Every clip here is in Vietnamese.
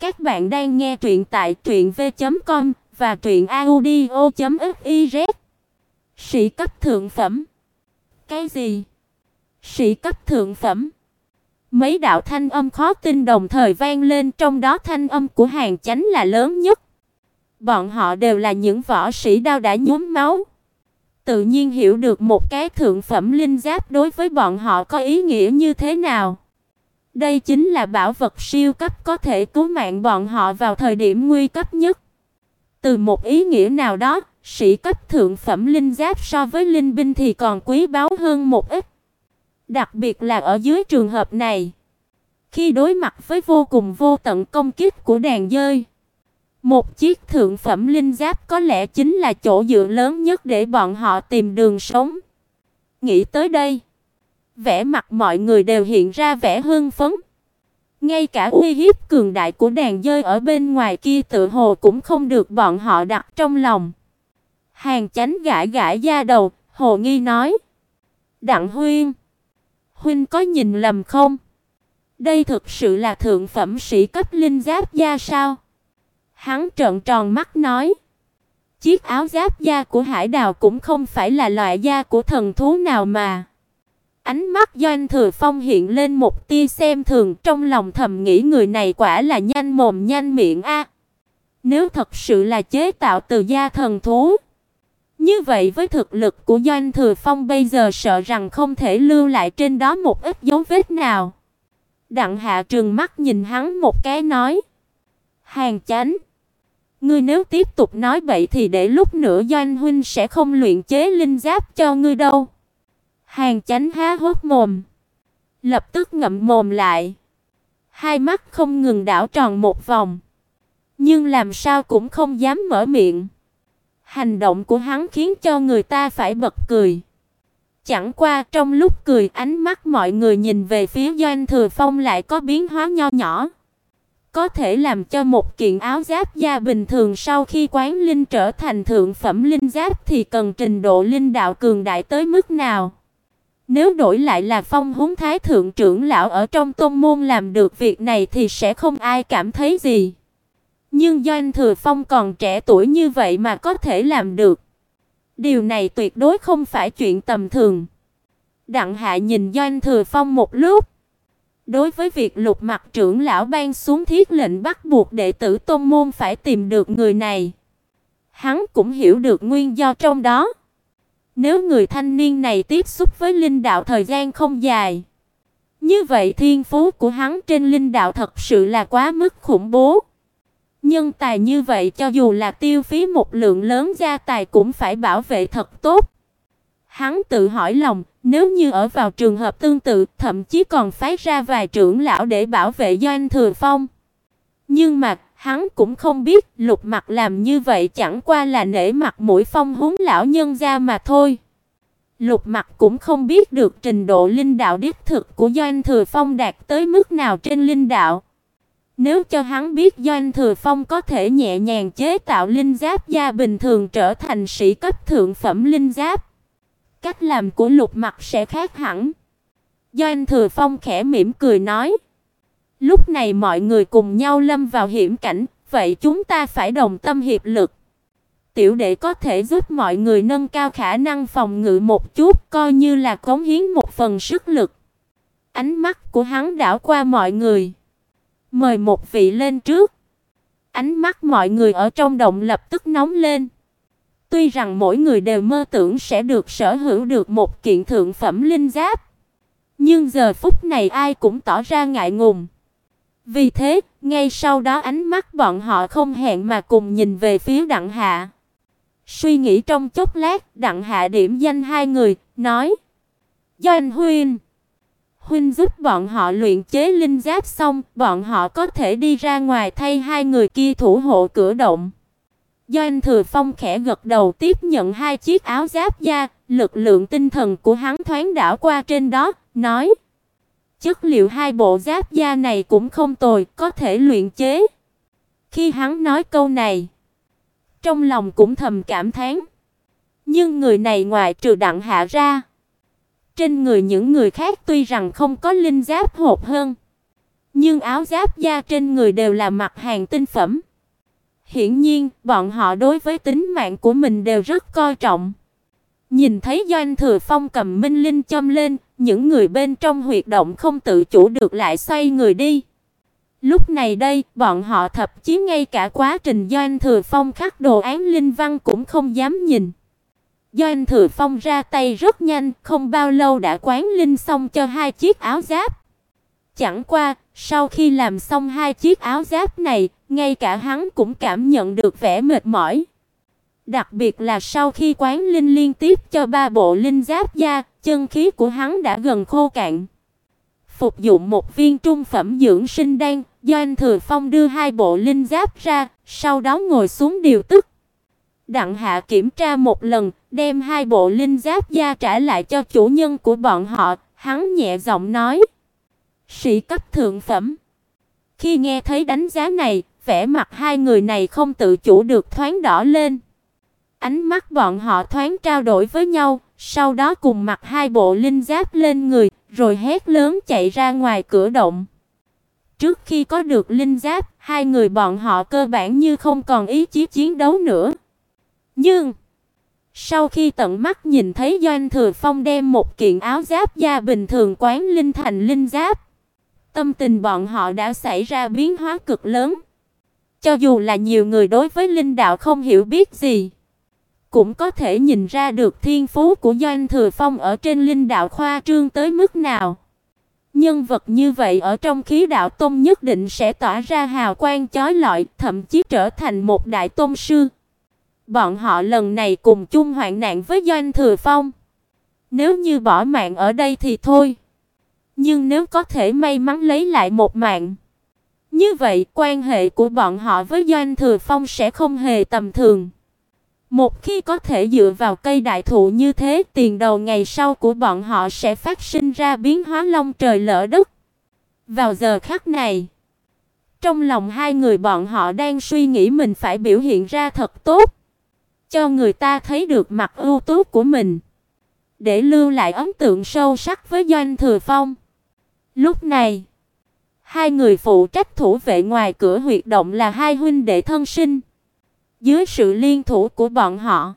Các bạn đang nghe truyện tại truyệnv.com và truyệnaudio.fiz. Sĩ cấp thượng phẩm. Cái gì? Sĩ cấp thượng phẩm? Mấy đạo thanh âm khó tin đồng thời vang lên, trong đó thanh âm của Hàng Chánh là lớn nhất. Bọn họ đều là những võ sĩ đao đã nhuốm máu, tự nhiên hiểu được một cái thượng phẩm linh giáp đối với bọn họ có ý nghĩa như thế nào. Đây chính là bảo vật siêu cấp có thể cứu mạng bọn họ vào thời điểm nguy cấp nhất. Từ một ý nghĩa nào đó, sĩ cấp thượng phẩm linh giáp so với linh binh thì còn quý báu hơn một ít. Đặc biệt là ở dưới trường hợp này, khi đối mặt với vô cùng vô tận công kích của đàn dơi, một chiếc thượng phẩm linh giáp có lẽ chính là chỗ dựa lớn nhất để bọn họ tìm đường sống. Nghĩ tới đây, vẻ mặt mọi người đều hiện ra vẻ hưng phấn. Ngay cả uy hiếp cường đại của đàn dơi ở bên ngoài kia tự hồ cũng không được bọn họ đặt trong lòng. Hàng Chánh gãi gãi da đầu, hồ nghi nói: "Đặng Huyên, huynh có nhìn lầm không? Đây thực sự là thượng phẩm sĩ cấp linh giáp da sao?" Hắn trợn tròn mắt nói: "Chiếc áo giáp da của Hải Đào cũng không phải là loại da của thần thú nào mà." Ánh mắt Doanh Thừa Phong hiện lên một tia xem thường, trong lòng thầm nghĩ người này quả là nhanh mồm nhanh miệng a. Nếu thật sự là chế tạo từ da thần thú, như vậy với thực lực của Doanh Thừa Phong bây giờ sợ rằng không thể lưu lại trên đó một ít dấu vết nào. Đặng Hạ trừng mắt nhìn hắn một cái nói: "Hàng Chánh, ngươi nếu tiếp tục nói bậy thì để lúc nữa Doanh huynh sẽ không luyện chế linh giáp cho ngươi đâu." Hàng Chánh há hốc mồm, lập tức ngậm mồm lại. Hai mắt không ngừng đảo tròn một vòng, nhưng làm sao cũng không dám mở miệng. Hành động của hắn khiến cho người ta phải bật cười. Chẳng qua trong lúc cười, ánh mắt mọi người nhìn về phía Doanh Thừa Phong lại có biến hóa nho nhỏ. Có thể làm cho một kiện áo giáp da bình thường sau khi quán linh trở thành thượng phẩm linh giáp thì cần trình độ linh đạo cường đại tới mức nào? Nếu đổi lại là Phong Húng Thái thượng trưởng lão ở trong tôn môn làm được việc này thì sẽ không ai cảm thấy gì. Nhưng Doanh Thừa Phong còn trẻ tuổi như vậy mà có thể làm được. Điều này tuyệt đối không phải chuyện tầm thường. Đặng Hạ nhìn Doanh Thừa Phong một lúc. Đối với việc Lục Mặc trưởng lão ban xuống thiết lệnh bắt buộc đệ tử tôn môn phải tìm được người này, hắn cũng hiểu được nguyên do trong đó. Nếu người thanh niên này tiếp xúc với linh đạo thời gian không dài, như vậy thiên phú của hắn trên linh đạo thật sự là quá mức khủng bố. Nhân tài như vậy cho dù là tiêu phí một lượng lớn gia tài cũng phải bảo vệ thật tốt. Hắn tự hỏi lòng, nếu như ở vào trường hợp tương tự, thậm chí còn phái ra vài trưởng lão để bảo vệ Doanh Thừa Phong. Nhưng mà, hắn cũng không biết, Lục Mặc làm như vậy chẳng qua là nể mặt mũi Phong huống lão nhân ra mà thôi. Lục Mặc cũng không biết được trình độ linh đạo đích thực của Doanh Thừa Phong đạt tới mức nào trên linh đạo. Nếu cho hắn biết Doanh Thừa Phong có thể nhẹ nhàng chế tạo linh giáp da bình thường trở thành sĩ cấp thượng phẩm linh giáp, cách làm của Lục Mặc sẽ khác hẳn. Doanh Thừa Phong khẽ mỉm cười nói: "Lúc này mọi người cùng nhau lâm vào hiểm cảnh, vậy chúng ta phải đồng tâm hiệp lực. Tiểu đệ có thể giúp mọi người nâng cao khả năng phòng ngự một chút, coi như là cống hiến một phần sức lực." Ánh mắt của hắn đảo qua mọi người. Mời một vị lên trước. Ánh mắt mọi người ở trong động lập tức nóng lên. Tuy rằng mỗi người đều mơ tưởng sẽ được sở hữu được một kiện thượng phẩm linh giáp, nhưng giờ phút này ai cũng tỏ ra ngại ngùng. Vì thế, ngay sau đó ánh mắt bọn họ không hẹn mà cùng nhìn về phía Đặng Hạ. Suy nghĩ trong chốc lát, Đặng Hạ điểm danh hai người, nói: "Doanh huynh, huynh giúp bọn họ luyện chế linh giáp xong, bọn họ có thể đi ra ngoài thay hai người kia thủ hộ cửa động." Doanh Thừa Phong khẽ gật đầu tiếp nhận hai chiếc áo giáp da, lực lượng tinh thần của hắn thoáng đảo qua trên đó, nói: "Chất liệu hai bộ giáp da này cũng không tồi, có thể luyện chế." Khi hắn nói câu này, trong lòng cũng thầm cảm thán. Nhưng người này ngoài trừ Đặng Hạ ra, trên người những người khác tuy rằng không có linh giáp hộp hơn, nhưng áo giáp da trên người đều là mặt hàng tinh phẩm. Hiển nhiên, bọn họ đối với tính mạng của mình đều rất coi trọng. Nhìn thấy Doanh Thừa Phong cầm Minh Linh châm lên, những người bên trong huyệt động không tự chủ được lại xoay người đi. Lúc này đây, bọn họ thậm chí ngay cả quá trình Doanh Thừa Phong khắc đồ án linh văn cũng không dám nhìn. Doanh Thừa Phong ra tay rất nhanh, không bao lâu đã quán linh xong cho hai chiếc áo giáp. Chẳng qua, sau khi làm xong hai chiếc áo giáp này, ngay cả hắn cũng cảm nhận được vẻ mệt mỏi. Đặc biệt là sau khi quán linh liên tiếp cho ba bộ linh giáp da, chân khí của hắn đã gần khô cạn. Phục dụng một viên trung phẩm dưỡng sinh đan, Doanh Thừa Phong đưa hai bộ linh giáp ra, sau đó ngồi xuống điều tức. Đặng Hạ kiểm tra một lần, đem hai bộ linh giáp da trả lại cho chủ nhân của bọn họ, hắn nhẹ giọng nói: "Sĩ cấp thượng phẩm." Khi nghe thấy đánh giá này, vẻ mặt hai người này không tự chủ được thoáng đỏ lên. Ánh mắt bọn họ thoáng trao đổi với nhau, sau đó cùng mặc hai bộ linh giáp lên người, rồi hét lớn chạy ra ngoài cửa động. Trước khi có được linh giáp, hai người bọn họ cơ bản như không còn ý chí chiến đấu nữa. Nhưng sau khi tận mắt nhìn thấy Doanh Thừa Phong đem một kiện áo giáp da bình thường quán linh thành linh giáp, tâm tình bọn họ đã xảy ra biến hóa cực lớn. Cho dù là nhiều người đối với linh đạo không hiểu biết gì, cũng có thể nhìn ra được thiên phú của Doanh Thừa Phong ở trên linh đạo khoa trương tới mức nào. Nhân vật như vậy ở trong khí đạo tông nhất định sẽ tỏa ra hào quang chói lọi, thậm chí trở thành một đại tôn sư. Bọn họ lần này cùng chung hoạn nạn với Doanh Thừa Phong. Nếu như bỏ mạng ở đây thì thôi. Nhưng nếu có thể may mắn lấy lại một mạng, như vậy quan hệ của bọn họ với Doanh Thừa Phong sẽ không hề tầm thường. Một khi có thể dựa vào cây đại thụ như thế, tiền đầu ngày sau của bọn họ sẽ phát sinh ra biến hóa long trời lở đất. Vào giờ khắc này, trong lòng hai người bọn họ đang suy nghĩ mình phải biểu hiện ra thật tốt, cho người ta thấy được mặt ưu tú của mình, để lưu lại ấn tượng sâu sắc với Doanh Thừa Phong. Lúc này, hai người phụ trách thủ vệ ngoài cửa huyệt động là hai huynh đệ thân sinh. Dưới sự liên thủ của bọn họ,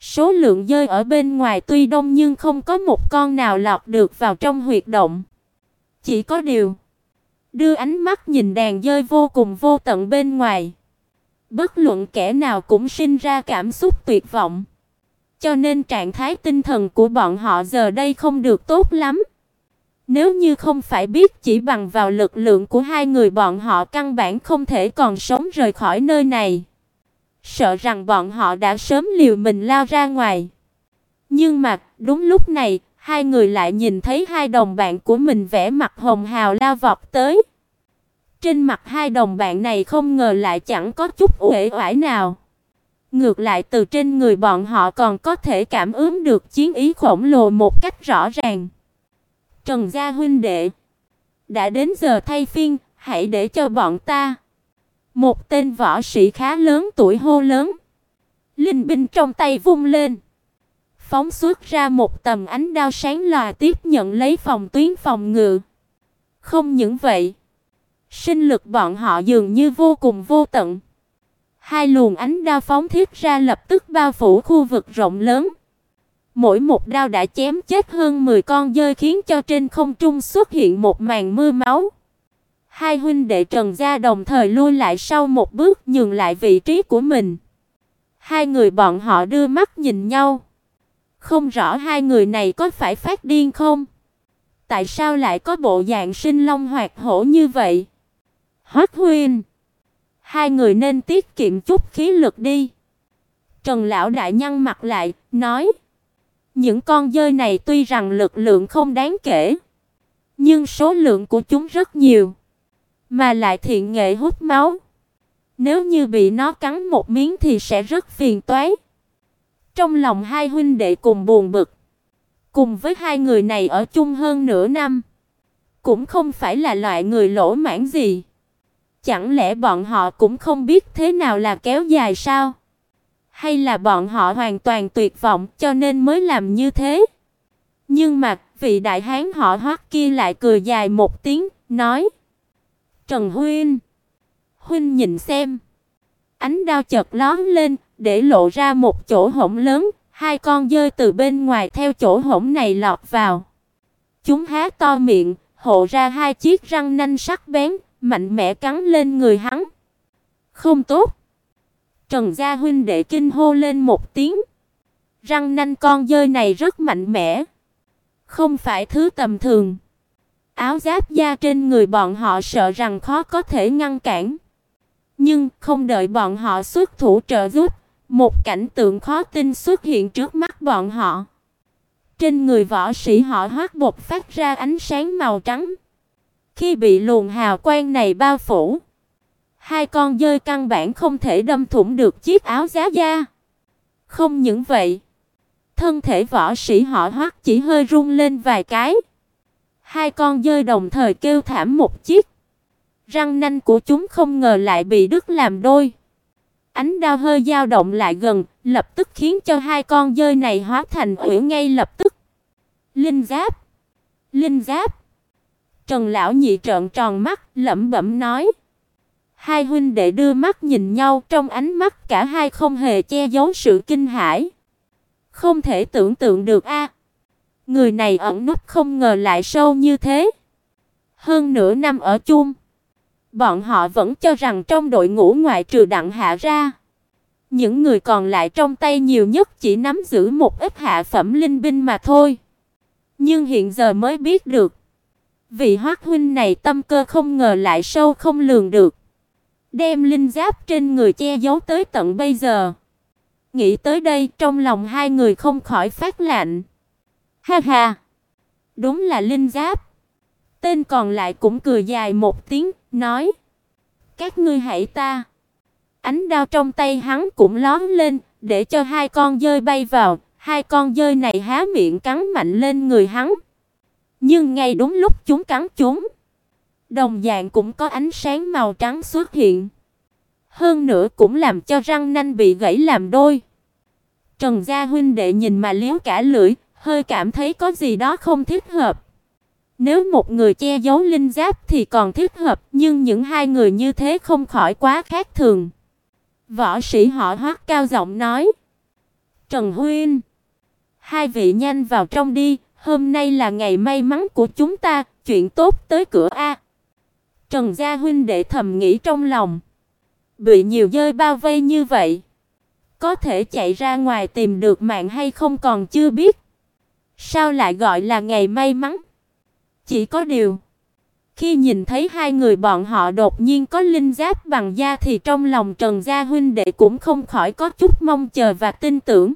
số lượng dơi ở bên ngoài tuy đông nhưng không có một con nào lọt được vào trong huyệt động. Chỉ có điều, đưa ánh mắt nhìn đàn dơi vô cùng vô tận bên ngoài, bất luận kẻ nào cũng sinh ra cảm xúc tuyệt vọng. Cho nên trạng thái tinh thần của bọn họ giờ đây không được tốt lắm. Nếu như không phải biết chỉ bằng vào lực lượng của hai người bọn họ căn bản không thể còn sống rời khỏi nơi này sợ rằng bọn họ đã sớm liều mình lao ra ngoài. Nhưng mà, đúng lúc này, hai người lại nhìn thấy hai đồng bạn của mình vẻ mặt hồng hào lao vọt tới. Trên mặt hai đồng bạn này không ngờ lại chẳng có chút uể oải nào. Ngược lại từ trên người bọn họ còn có thể cảm ứng được chiến ý khổng lồ một cách rõ ràng. Trần gia huynh đệ, đã đến giờ thay phiên, hãy để cho bọn ta một tên võ sĩ khá lớn tuổi hô lớn. Linh binh trong tay vung lên, phóng xuất ra một tầm ánh đao sáng lòa tiếp nhận lấy phòng tuyến phòng ngự. Không những vậy, sinh lực bọn họ dường như vô cùng vô tận. Hai luồng ánh đao phóng thiết ra lập tức bao phủ khu vực rộng lớn. Mỗi một đao đã chém chết hơn 10 con dơi khiến cho trên không trung xuất hiện một màn mưa máu. Hai huynh đệ Trần gia đồng thời lui lại sau một bước, nhường lại vị trí của mình. Hai người bọn họ đưa mắt nhìn nhau. Không rõ hai người này có phải phát điên không? Tại sao lại có bộ dạng sinh long hoạt hổ như vậy? Hoắc Huynh, hai người nên tiết kiệm chút khí lực đi. Trần lão đại nhăn mặt lại, nói: "Những con dơi này tuy rằng lực lượng không đáng kể, nhưng số lượng của chúng rất nhiều mà lại thiện nghệ hút máu. Nếu như bị nó cắn một miếng thì sẽ rất phiền toái. Trong lòng hai huynh đệ cùng buồn bực. Cùng với hai người này ở chung hơn nửa năm, cũng không phải là loại người lỗ mãng gì. Chẳng lẽ bọn họ cũng không biết thế nào là kéo dài sao? Hay là bọn họ hoàn toàn tuyệt vọng cho nên mới làm như thế? Nhưng mà vị đại hán họ Hoắc kia lại cười dài một tiếng, nói: Trần Huynh, huynh nhìn xem. Ánh đao chợt lóe lên, để lộ ra một chỗ hổng lớn, hai con dơi từ bên ngoài theo chỗ hổng này lọt vào. Chúng há to miệng, hộ ra hai chiếc răng nanh sắc bén, mạnh mẽ cắn lên người hắn. Không tốt. Trần Gia huynh đệ kinh hô lên một tiếng. Răng nanh con dơi này rất mạnh mẽ, không phải thứ tầm thường. Áo giáp da trên người bọn họ sợ rằng khó có thể ngăn cản. Nhưng không đợi bọn họ xuất thủ trợ giúp, một cảnh tượng khó tin xuất hiện trước mắt bọn họ. Trên người võ sĩ họ hoác bột phát ra ánh sáng màu trắng. Khi bị luồng hào quang này bao phủ, hai con dơi căn bản không thể đâm thủng được chiếc áo giáp da. Không những vậy, thân thể võ sĩ họ hoác chỉ hơi rung lên vài cái. Hai con dơi đồng thời kêu thảm một chiếc. Răng nanh của chúng không ngờ lại bị đứt làm đôi. Ánh đao hơi dao động lại gần, lập tức khiến cho hai con dơi này hóa thành uyển ngay lập tức. Linh giáp, linh giáp. Trần lão nhị trợn tròn mắt, lẩm bẩm nói: Hai huynh đệ đưa mắt nhìn nhau, trong ánh mắt cả hai không hề che giấu sự kinh hãi. Không thể tưởng tượng được a. Người này ẩn núp không ngờ lại sâu như thế. Hơn nửa năm ở chung, bọn họ vẫn cho rằng trong đội ngũ ngoại trừ Đặng Hạ ra, những người còn lại trong tay nhiều nhất chỉ nắm giữ một ít hạ phẩm linh binh mà thôi. Nhưng hiện giờ mới biết được, vị Hoắc huynh này tâm cơ không ngờ lại sâu không lường được, đem linh giáp trên người che giấu tới tận bây giờ. Nghĩ tới đây, trong lòng hai người không khỏi phát lạnh. Ha ha, đúng là linh giáp. Tên còn lại cũng cười dài một tiếng, nói: "Các ngươi hãy ta." Ánh đao trong tay hắn cũng lóe lên, để cho hai con dơi bay vào, hai con dơi này há miệng cắn mạnh lên người hắn. Nhưng ngay đúng lúc chúng cắn chúng, đồng dạng cũng có ánh sáng màu trắng xuất hiện. Hơn nữa cũng làm cho răng nanh bị gãy làm đôi. Trần gia huynh đệ nhìn mà liếu cả lưỡi, hơi cảm thấy có gì đó không thích hợp. Nếu một người che giấu linh giáp thì còn thích hợp, nhưng những hai người như thế không khỏi quá khác thường. Võ sĩ họ Hoắc cao giọng nói: "Trần huynh, hai vị nhanh vào trong đi, hôm nay là ngày may mắn của chúng ta, chuyện tốt tới cửa a." Trần gia huynh đệ thầm nghĩ trong lòng, bị nhiều dơi bao vây như vậy, có thể chạy ra ngoài tìm được mạng hay không còn chưa biết. Sao lại gọi là ngày may mắn? Chỉ có điều, khi nhìn thấy hai người bọn họ đột nhiên có linh giáp bằng da thì trong lòng Trần Gia huynh đệ cũng không khỏi có chút mong chờ và tin tưởng.